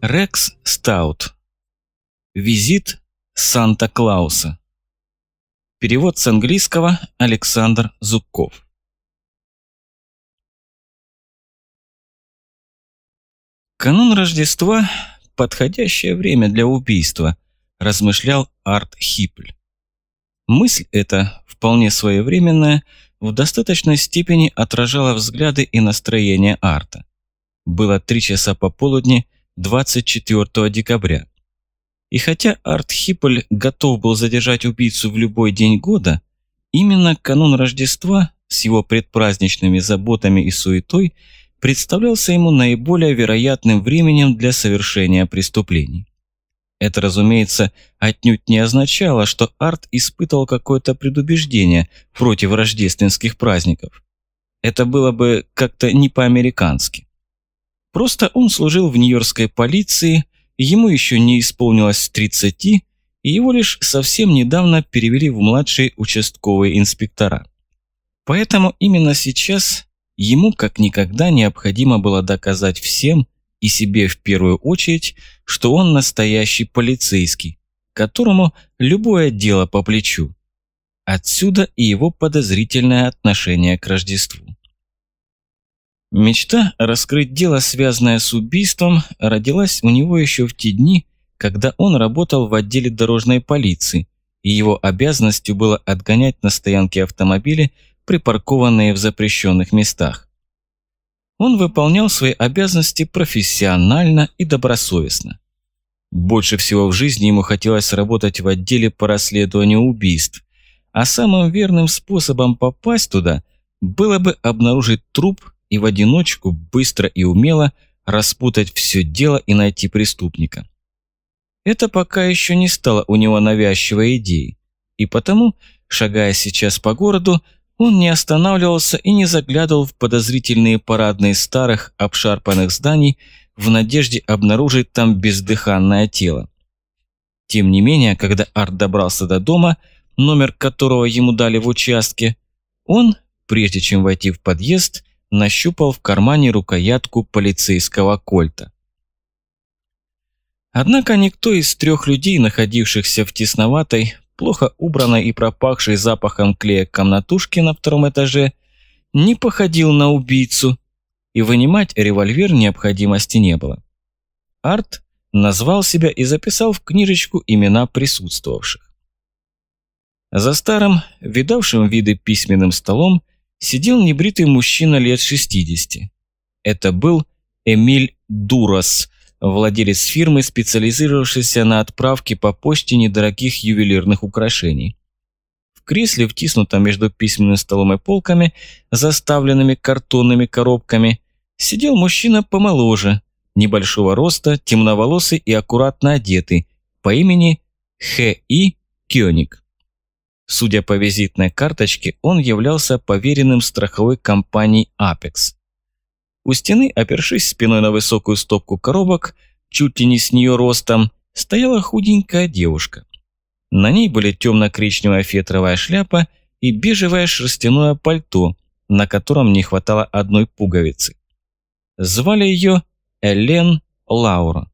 Рекс Стаут. Визит Санта-Клауса. Перевод с английского Александр Зубков. Канун Рождества – подходящее время для убийства, размышлял Арт Хипль. Мысль эта, вполне своевременная, в достаточной степени отражала взгляды и настроение Арта. Было три часа пополудни 24 декабря. И хотя Арт Хипполь готов был задержать убийцу в любой день года, именно канун Рождества с его предпраздничными заботами и суетой – представлялся ему наиболее вероятным временем для совершения преступлений. Это, разумеется, отнюдь не означало, что Арт испытывал какое-то предубеждение против рождественских праздников. Это было бы как-то не по-американски. Просто он служил в нью-йоркской полиции, ему еще не исполнилось 30, и его лишь совсем недавно перевели в младшие участковые инспектора. Поэтому именно сейчас Ему как никогда необходимо было доказать всем и себе в первую очередь, что он настоящий полицейский, которому любое дело по плечу. Отсюда и его подозрительное отношение к Рождеству. Мечта раскрыть дело, связанное с убийством, родилась у него еще в те дни, когда он работал в отделе дорожной полиции, и его обязанностью было отгонять на стоянке автомобили припаркованные в запрещенных местах. Он выполнял свои обязанности профессионально и добросовестно. Больше всего в жизни ему хотелось работать в отделе по расследованию убийств, а самым верным способом попасть туда было бы обнаружить труп и в одиночку быстро и умело распутать все дело и найти преступника. Это пока еще не стало у него навязчивой идеей, и потому, шагая сейчас по городу, он не останавливался и не заглядывал в подозрительные парадные старых обшарпанных зданий в надежде обнаружить там бездыханное тело. Тем не менее, когда Арт добрался до дома, номер которого ему дали в участке, он, прежде чем войти в подъезд, нащупал в кармане рукоятку полицейского кольта. Однако никто из трех людей, находившихся в тесноватой, плохо убранной и пропахшей запахом клея комнатушки на втором этаже, не походил на убийцу, и вынимать револьвер необходимости не было. Арт назвал себя и записал в книжечку имена присутствовавших. За старым, видавшим виды письменным столом, сидел небритый мужчина лет 60. Это был Эмиль Дурас, владелец фирмы, специализировавшейся на отправке по почте недорогих ювелирных украшений. В кресле, втиснутом между письменным столом и полками, заставленными картонными коробками, сидел мужчина помоложе, небольшого роста, темноволосый и аккуратно одетый, по имени Х.И. Кёник. Судя по визитной карточке, он являлся поверенным страховой компанией Apex. У стены, опершись спиной на высокую стопку коробок, чуть ли не с нее ростом, стояла худенькая девушка. На ней были темно-коричневая фетровая шляпа и бежевое шерстяное пальто, на котором не хватало одной пуговицы. Звали ее Элен Лаура.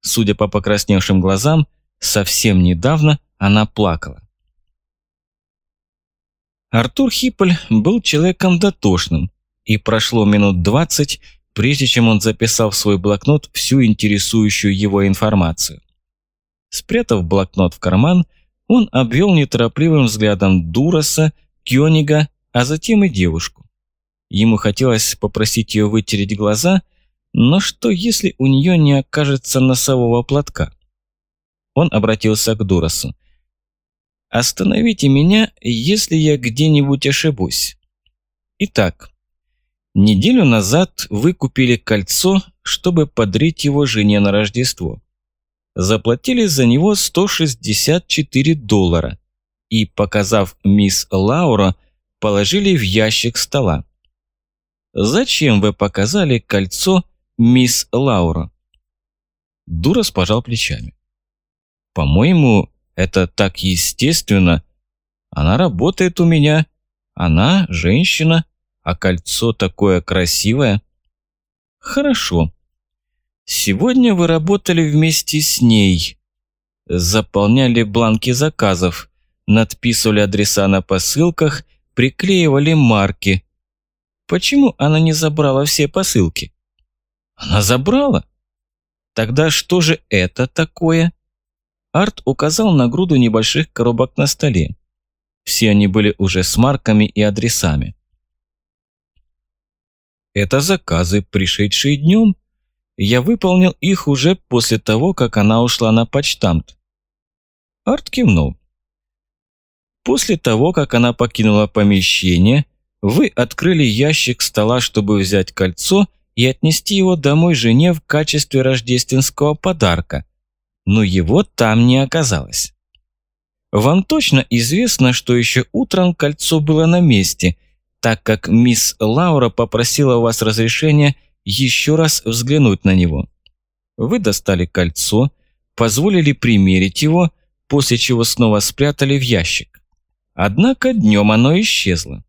Судя по покрасневшим глазам, совсем недавно она плакала. Артур Хипполь был человеком дотошным, и прошло минут двадцать, прежде чем он записал в свой блокнот всю интересующую его информацию. Спрятав блокнот в карман, он обвел неторопливым взглядом Дураса, Кёнига, а затем и девушку. Ему хотелось попросить ее вытереть глаза, но что если у нее не окажется носового платка? Он обратился к Дурасу. «Остановите меня, если я где-нибудь ошибусь. Итак, Неделю назад вы купили кольцо, чтобы подарить его жене на Рождество. Заплатили за него 164 доллара и, показав мисс Лаура, положили в ящик стола. Зачем вы показали кольцо мисс Лаура. Дурас пожал плечами. По-моему, это так естественно. Она работает у меня. Она женщина, а кольцо такое красивое. Хорошо. Сегодня вы работали вместе с ней. Заполняли бланки заказов, надписывали адреса на посылках, приклеивали марки. Почему она не забрала все посылки? Она забрала? Тогда что же это такое? Арт указал на груду небольших коробок на столе. Все они были уже с марками и адресами. Это заказы, пришедшие днем. Я выполнил их уже после того, как она ушла на почтамт. Арт кивнул. После того, как она покинула помещение, вы открыли ящик стола, чтобы взять кольцо и отнести его домой жене в качестве рождественского подарка, но его там не оказалось. Вам точно известно, что еще утром кольцо было на месте, так как мисс Лаура попросила у вас разрешения еще раз взглянуть на него. Вы достали кольцо, позволили примерить его, после чего снова спрятали в ящик. Однако днем оно исчезло.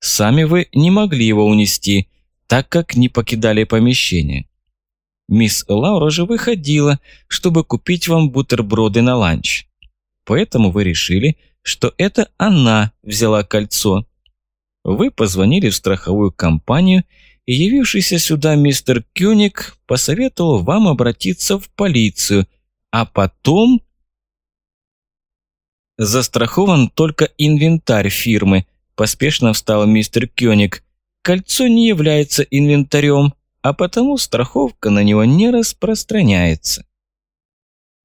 Сами вы не могли его унести, так как не покидали помещение. Мисс Лаура же выходила, чтобы купить вам бутерброды на ланч. Поэтому вы решили, что это она взяла кольцо. Вы позвонили в страховую компанию, и явившийся сюда мистер Кюник посоветовал вам обратиться в полицию, а потом... Застрахован только инвентарь фирмы, поспешно встал мистер Кёник. Кольцо не является инвентарем, а потому страховка на него не распространяется.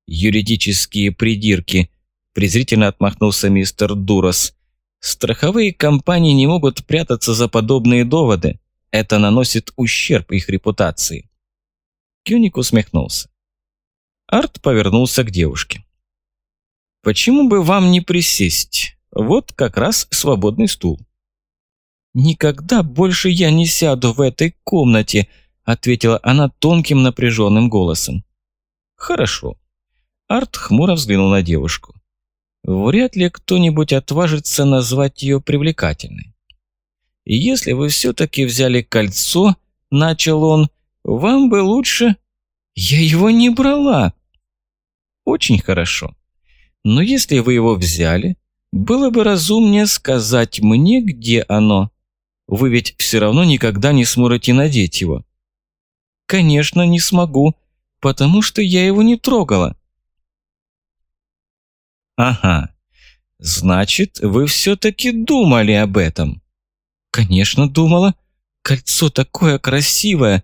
Юридические придирки, презрительно отмахнулся мистер Дурос. Страховые компании не могут прятаться за подобные доводы. Это наносит ущерб их репутации. Кюник усмехнулся. Арт повернулся к девушке. «Почему бы вам не присесть? Вот как раз свободный стул». «Никогда больше я не сяду в этой комнате», ответила она тонким напряженным голосом. «Хорошо». Арт хмуро взглянул на девушку. Вряд ли кто-нибудь отважится назвать ее привлекательной. И если вы все-таки взяли кольцо, начал он, вам бы лучше... Я его не брала. Очень хорошо. Но если вы его взяли, было бы разумнее сказать мне, где оно. Вы ведь все равно никогда не сможете надеть его. Конечно, не смогу, потому что я его не трогала. Ага, значит, вы все-таки думали об этом. Конечно, думала. Кольцо такое красивое.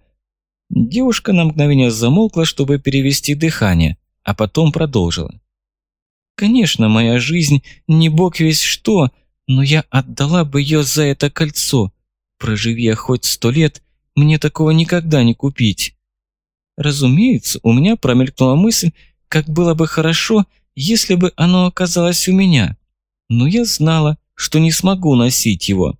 Девушка на мгновение замолкла, чтобы перевести дыхание, а потом продолжила. Конечно, моя жизнь не бог весь что, но я отдала бы ее за это кольцо. Проживи я хоть сто лет, мне такого никогда не купить. Разумеется, у меня промелькнула мысль, как было бы хорошо, если бы оно оказалось у меня. Но я знала, что не смогу носить его.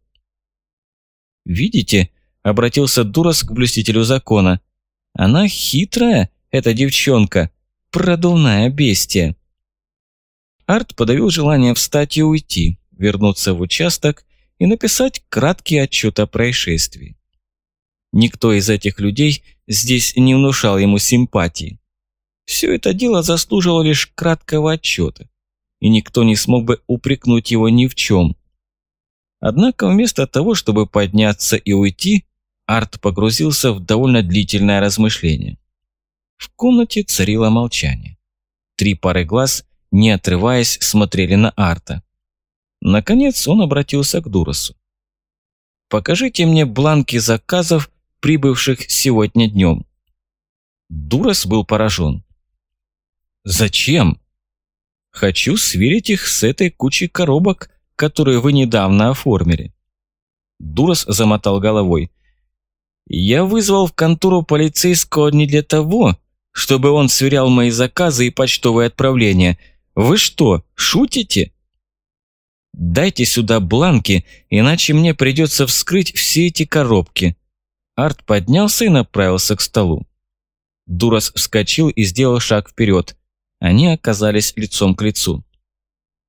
«Видите?» – обратился Дурас к блюстителю закона. «Она хитрая, эта девчонка, продувная бестия». Арт подавил желание встать и уйти, вернуться в участок и написать краткий отчет о происшествии. Никто из этих людей здесь не внушал ему симпатии. Все это дело заслужило лишь краткого отчета, и никто не смог бы упрекнуть его ни в чем. Однако вместо того, чтобы подняться и уйти, Арт погрузился в довольно длительное размышление. В комнате царило молчание. Три пары глаз, не отрываясь, смотрели на Арта. Наконец он обратился к Дуросу. «Покажите мне бланки заказов прибывших сегодня днем. Дурас был поражен. «Зачем?» «Хочу сверить их с этой кучей коробок, которые вы недавно оформили». Дурас замотал головой. «Я вызвал в контору полицейского не для того, чтобы он сверял мои заказы и почтовые отправления. Вы что, шутите?» «Дайте сюда бланки, иначе мне придется вскрыть все эти коробки. Арт поднялся и направился к столу. Дурас вскочил и сделал шаг вперед. Они оказались лицом к лицу.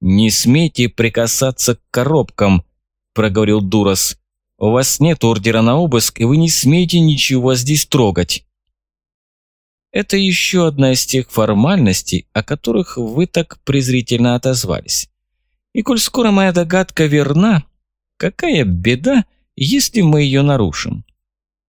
«Не смейте прикасаться к коробкам», – проговорил Дурас. «У вас нет ордера на обыск, и вы не смеете ничего здесь трогать». Это еще одна из тех формальностей, о которых вы так презрительно отозвались. И коль скоро моя догадка верна, какая беда, если мы ее нарушим?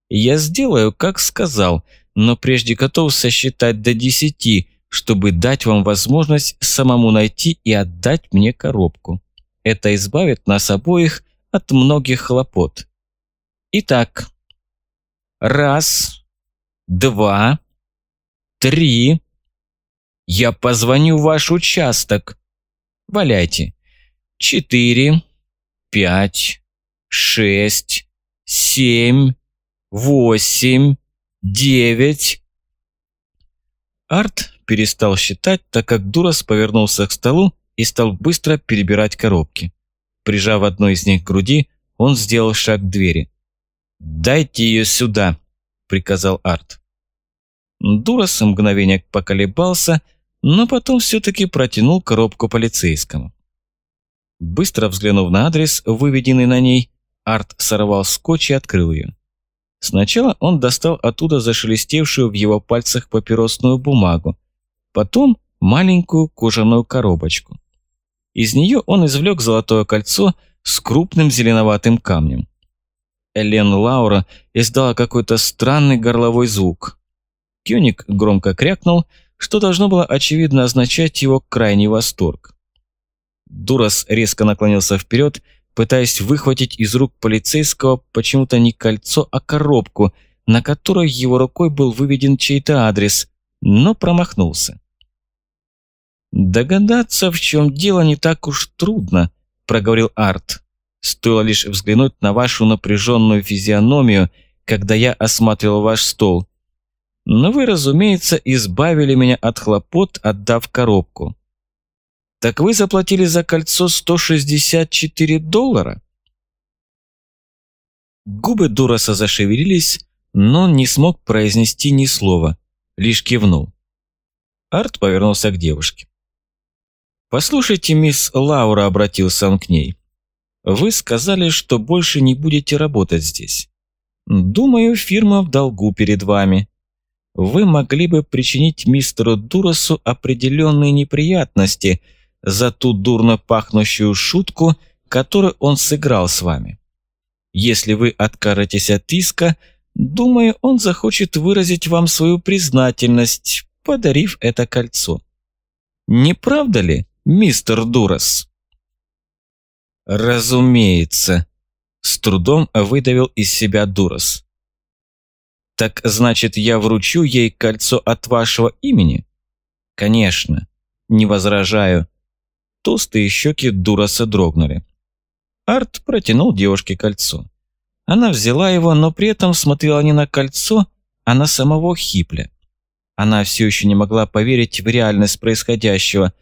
Я сделаю, как сказал, но прежде готов сосчитать до десяти, чтобы дать вам возможность самому найти и отдать мне коробку. Это избавит нас обоих от многих хлопот. Итак, раз, два, три. Я позвоню в ваш участок. Валяйте. Четыре, пять, шесть, семь, восемь, девять. Арт перестал считать, так как Дурас повернулся к столу и стал быстро перебирать коробки. Прижав одну из них к груди, он сделал шаг к двери. «Дайте ее сюда», – приказал Арт. Дурас мгновение поколебался, но потом все-таки протянул коробку полицейскому. Быстро взглянув на адрес, выведенный на ней, Арт сорвал скотч и открыл ее. Сначала он достал оттуда зашелестевшую в его пальцах папиросную бумагу, потом маленькую кожаную коробочку. Из нее он извлек золотое кольцо с крупным зеленоватым камнем. Элен Лаура издала какой-то странный горловой звук. Кёник громко крякнул, что должно было очевидно означать его крайний восторг. Дурас резко наклонился вперед, пытаясь выхватить из рук полицейского почему-то не кольцо, а коробку, на которой его рукой был выведен чей-то адрес, но промахнулся. «Догадаться, в чем дело, не так уж трудно», – проговорил Арт. «Стоило лишь взглянуть на вашу напряженную физиономию, когда я осматривал ваш стол. Но вы, разумеется, избавили меня от хлопот, отдав коробку. Так вы заплатили за кольцо 164 доллара? Губы Дураса зашевелились, но он не смог произнести ни слова, лишь кивнул. Арт повернулся к девушке. «Послушайте, мисс Лаура», — обратился он к ней. «Вы сказали, что больше не будете работать здесь. Думаю, фирма в долгу перед вами вы могли бы причинить мистеру Дурасу определенные неприятности за ту дурно пахнущую шутку, которую он сыграл с вами. Если вы откажетесь от иска, думаю, он захочет выразить вам свою признательность, подарив это кольцо. Не правда ли, мистер Дурас? Разумеется, с трудом выдавил из себя Дурас. Так значит, я вручу ей кольцо от вашего имени? Конечно, не возражаю. Толстые щеки Дураса дрогнули. Арт протянул девушке кольцо. Она взяла его, но при этом смотрела не на кольцо, а на самого Хипля. Она все еще не могла поверить в реальность происходящего,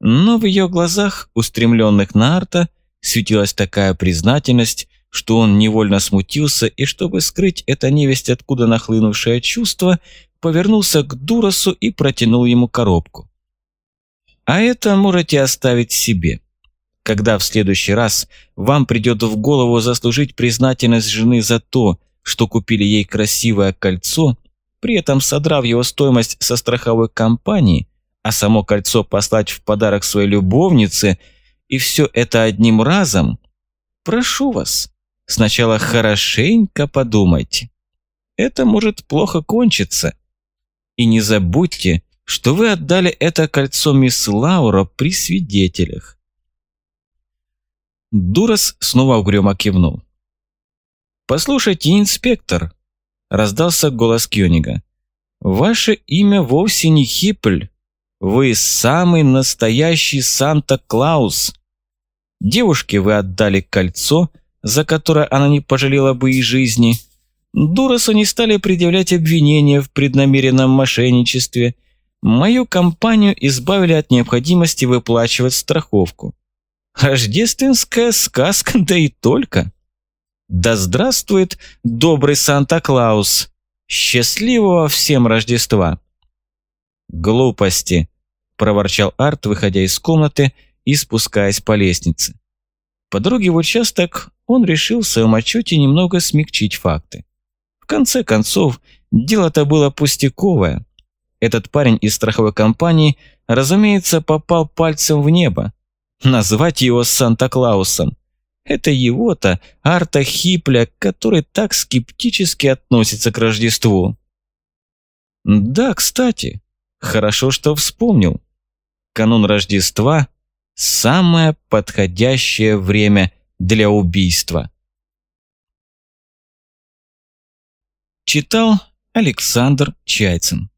но в ее глазах, устремленных на Арта, светилась такая признательность, что он невольно смутился и, чтобы скрыть это невесть откуда нахлынувшее чувство, повернулся к Дурасу и протянул ему коробку. «А это можете оставить себе. Когда в следующий раз вам придет в голову заслужить признательность жены за то, что купили ей красивое кольцо, при этом содрав его стоимость со страховой компании, а само кольцо послать в подарок своей любовнице, и все это одним разом, прошу вас, Сначала хорошенько подумайте. Это может плохо кончиться. И не забудьте, что вы отдали это кольцо мисс Лаура при свидетелях. Дурас снова угрюмо кивнул. «Послушайте, инспектор», – раздался голос Кёнига. «Ваше имя вовсе не Хипль. Вы самый настоящий Санта-Клаус. Девушке вы отдали кольцо – за которое она не пожалела бы и жизни, Дурасу не стали предъявлять обвинения в преднамеренном мошенничестве. Мою компанию избавили от необходимости выплачивать страховку. Рождественская сказка, да и только. Да здравствует добрый Санта-Клаус! Счастливого всем Рождества!» «Глупости!» – проворчал Арт, выходя из комнаты и спускаясь по лестнице. По дороге в участок он решил в своем отчете немного смягчить факты. В конце концов, дело-то было пустяковое. Этот парень из страховой компании, разумеется, попал пальцем в небо. Назвать его Санта-Клаусом. Это его-то, Арта Хипля, который так скептически относится к Рождеству. Да, кстати, хорошо, что вспомнил. Канун Рождества – самое подходящее время для убийства. Читал Александр Чайцин.